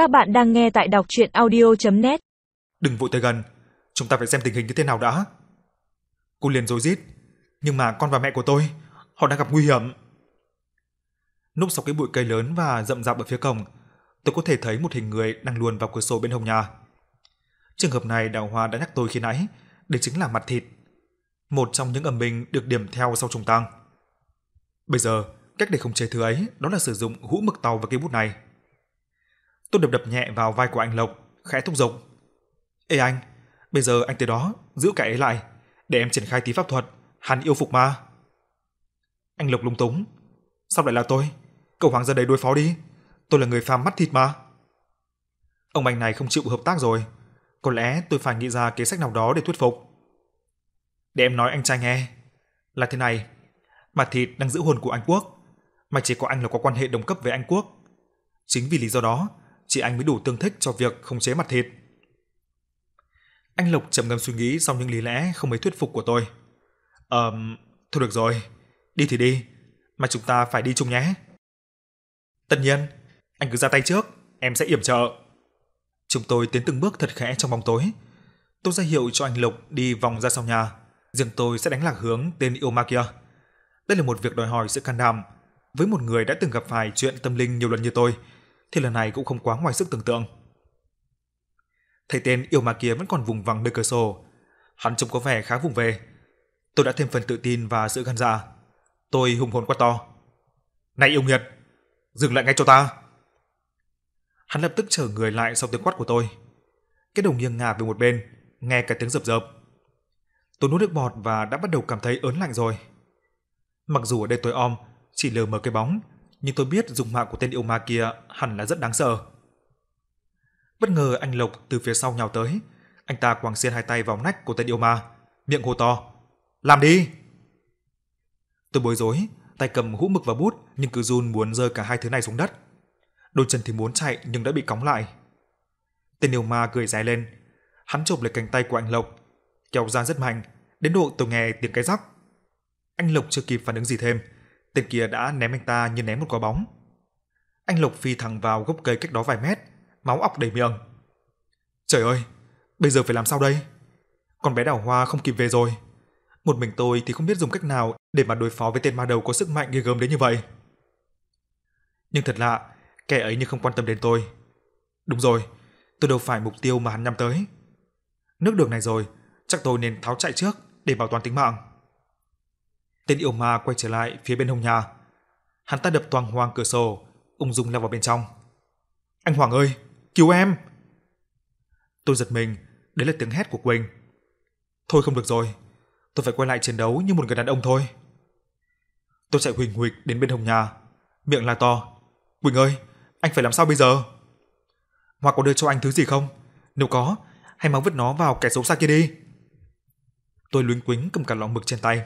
Các bạn đang nghe tại đọc audio net Đừng vội tới gần, chúng ta phải xem tình hình như thế nào đã. Cô liền rối rít, nhưng mà con và mẹ của tôi, họ đang gặp nguy hiểm. Núp sau cái bụi cây lớn và rậm rạp ở phía cổng, tôi có thể thấy một hình người đang luồn vào cửa sổ bên hông nhà. Trường hợp này Đào Hoa đã nhắc tôi khi nãy, đây chính là mặt thịt. Một trong những âm binh được điểm theo sau trùng tăng. Bây giờ, cách để khống chế thứ ấy đó là sử dụng hũ mực tàu và cây bút này. Tôi đập đập nhẹ vào vai của anh Lộc, khẽ thúc giục. Ê anh, bây giờ anh tới đó, giữ cái ấy lại, để em triển khai tí pháp thuật, hắn yêu phục ma. Anh Lộc lung túng. Sao lại là tôi? Cậu Hoàng ra đây đối phó đi. Tôi là người phàm mắt thịt mà. Ông anh này không chịu hợp tác rồi. Có lẽ tôi phải nghĩ ra kế sách nào đó để thuyết phục. Để em nói anh trai nghe. Là thế này, mặt thịt đang giữ hồn của Anh Quốc, mà chỉ có anh là có quan hệ đồng cấp với Anh Quốc. Chính vì lý do đó, chị anh mới đủ tương thích cho việc khống chế mặt thịt. Anh Lộc trầm ngâm suy nghĩ sau những lý lẽ không mấy thuyết phục của tôi. Ờm, thôi được rồi, đi thì đi, mà chúng ta phải đi chung nhé. Tất nhiên, anh cứ ra tay trước, em sẽ yểm trợ. Chúng tôi tiến từng bước thật khẽ trong bóng tối. Tôi ra hiệu cho anh Lộc đi vòng ra sau nhà, riêng tôi sẽ đánh lạc hướng tên yêu ma kia. Đây là một việc đòi hỏi sự can đảm. Với một người đã từng gặp phải chuyện tâm linh nhiều lần như tôi, thì lần này cũng không quá ngoài sức tưởng tượng. Thấy tên yêu ma kia vẫn còn vùng vằng nơi cửa sổ, hắn trông có vẻ khá vùng về. Tôi đã thêm phần tự tin và sự gan dạ. Tôi hùng hồn quát to. Này yêu nghiệt, dừng lại ngay cho ta. Hắn lập tức trở người lại sau tiếng quát của tôi. Cái đầu nghiêng ngả về một bên, nghe cả tiếng rập rập. Tôi nuốt nước bọt và đã bắt đầu cảm thấy ớn lạnh rồi. Mặc dù ở đây tối om, chỉ lờ mờ cái bóng, nhưng tôi biết dùng mạng của tên yêu ma kia hẳn là rất đáng sợ. Bất ngờ anh Lộc từ phía sau nhào tới, anh ta quàng xiên hai tay vào nách của tên yêu ma, miệng hô to: "Làm đi!" Tôi bối rối, tay cầm hũ mực và bút nhưng cứ run muốn rơi cả hai thứ này xuống đất. Đôi chân thì muốn chạy nhưng đã bị cóng lại. Tên yêu ma cười dài lên, hắn chộp lấy cánh tay của anh Lộc, kéo ra rất mạnh, đến độ tôi nghe tiếng cái rắc. Anh Lộc chưa kịp phản ứng gì thêm, tên kia đã ném anh ta như ném một quả bóng. Anh Lộc phi thẳng vào gốc cây cách đó vài mét, máu ọc đầy miệng. Trời ơi, bây giờ phải làm sao đây? Con bé đào hoa không kịp về rồi. Một mình tôi thì không biết dùng cách nào để mà đối phó với tên ma đầu có sức mạnh ghê gớm đến như vậy. Nhưng thật lạ, kẻ ấy như không quan tâm đến tôi. Đúng rồi, tôi đâu phải mục tiêu mà hắn nhắm tới. Nước đường này rồi, chắc tôi nên tháo chạy trước để bảo toàn tính mạng. Tên yêu ma quay trở lại phía bên hông nhà. Hắn ta đập toang hoang cửa sổ, ung dung leo vào bên trong. Anh Hoàng ơi, cứu em! Tôi giật mình, đấy là tiếng hét của Quỳnh. Thôi không được rồi, tôi phải quay lại chiến đấu như một người đàn ông thôi. Tôi chạy huỳnh huỵch đến bên hông nhà, miệng la to. Quỳnh ơi, anh phải làm sao bây giờ? Hoặc có đưa cho anh thứ gì không? Nếu có, hãy mang vứt nó vào kẻ xấu xa kia đi. Tôi luống quính cầm cả lọ mực trên tay.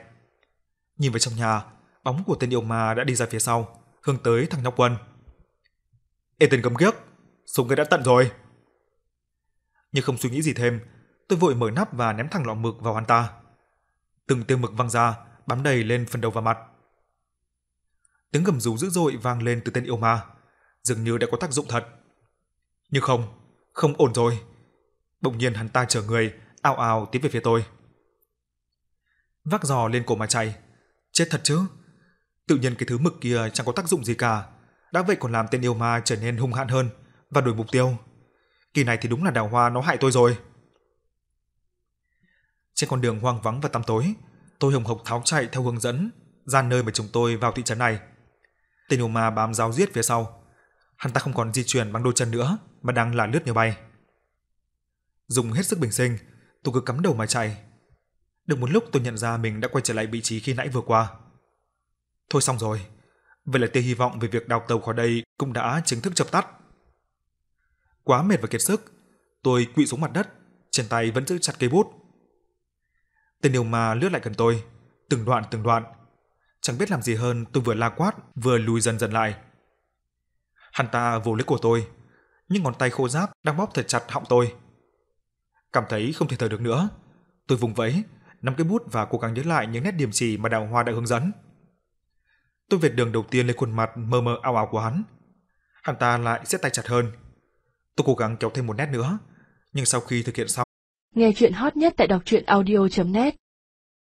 Nhìn vào trong nhà, bóng của tên yêu ma đã đi ra phía sau, hướng tới thằng nhóc quân. Ê tên cầm kiếc, súng cái đã tận rồi. Nhưng không suy nghĩ gì thêm, tôi vội mở nắp và ném thẳng lọ mực vào hắn ta. Từng tiêu mực văng ra, bám đầy lên phần đầu và mặt. Tiếng gầm rú dữ dội vang lên từ tên yêu ma, dường như đã có tác dụng thật. Nhưng không, không ổn rồi. Bỗng nhiên hắn ta trở người, ào ào tiến về phía tôi. Vác giò lên cổ mà chạy, chết thật chứ. Tự nhiên cái thứ mực kia chẳng có tác dụng gì cả, đã vậy còn làm tên yêu ma trở nên hung hãn hơn và đổi mục tiêu. Kỳ này thì đúng là đào hoa nó hại tôi rồi. Trên con đường hoang vắng và tăm tối, tôi hồng hộc tháo chạy theo hướng dẫn ra nơi mà chúng tôi vào thị trấn này. Tên yêu ma bám giáo giết phía sau. Hắn ta không còn di chuyển bằng đôi chân nữa mà đang là lướt như bay. Dùng hết sức bình sinh, tôi cứ cắm đầu mà chạy. Được một lúc tôi nhận ra mình đã quay trở lại vị trí khi nãy vừa qua. Thôi xong rồi, vậy là tia hy vọng về việc đào tàu khỏi đây cũng đã chính thức chập tắt. Quá mệt và kiệt sức, tôi quỵ xuống mặt đất, trên tay vẫn giữ chặt cây bút. Tên điều mà lướt lại gần tôi, từng đoạn từng đoạn. Chẳng biết làm gì hơn, tôi vừa la quát, vừa lùi dần dần lại. Hắn ta vồ lấy cổ tôi, nhưng ngón tay khô ráp đang bóp thật chặt họng tôi. Cảm thấy không thể thở được nữa, tôi vùng vẫy, nắm cái bút và cố gắng nhớ lại những nét điểm chỉ mà Đào Hoa đã hướng dẫn. Tôi vệt đường đầu tiên lên khuôn mặt mờ mờ ảo ảo của hắn. Hắn ta lại siết tay chặt hơn. Tôi cố gắng kéo thêm một nét nữa, nhưng sau khi thực hiện xong, Nghe chuyện hot nhất tại đọc truyện audio.net